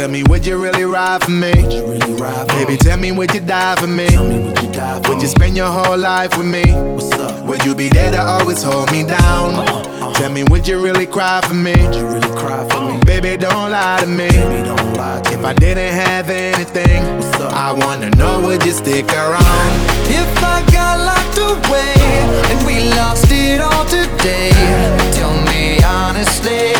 Tell me, would you really ride for me? Really ride for Baby, tell me, would you die for me? Me, would you die for Would you spend your whole life with me? Would you be there to always hold me down? Uh-huh. Tell me, would you really cry for me? Would you really cry for me? Baby, don't lie to me. Baby, lie to If me. I didn't have anything? I wanna know, would you stick around? If I got locked away and we lost it all today, tell me honestly,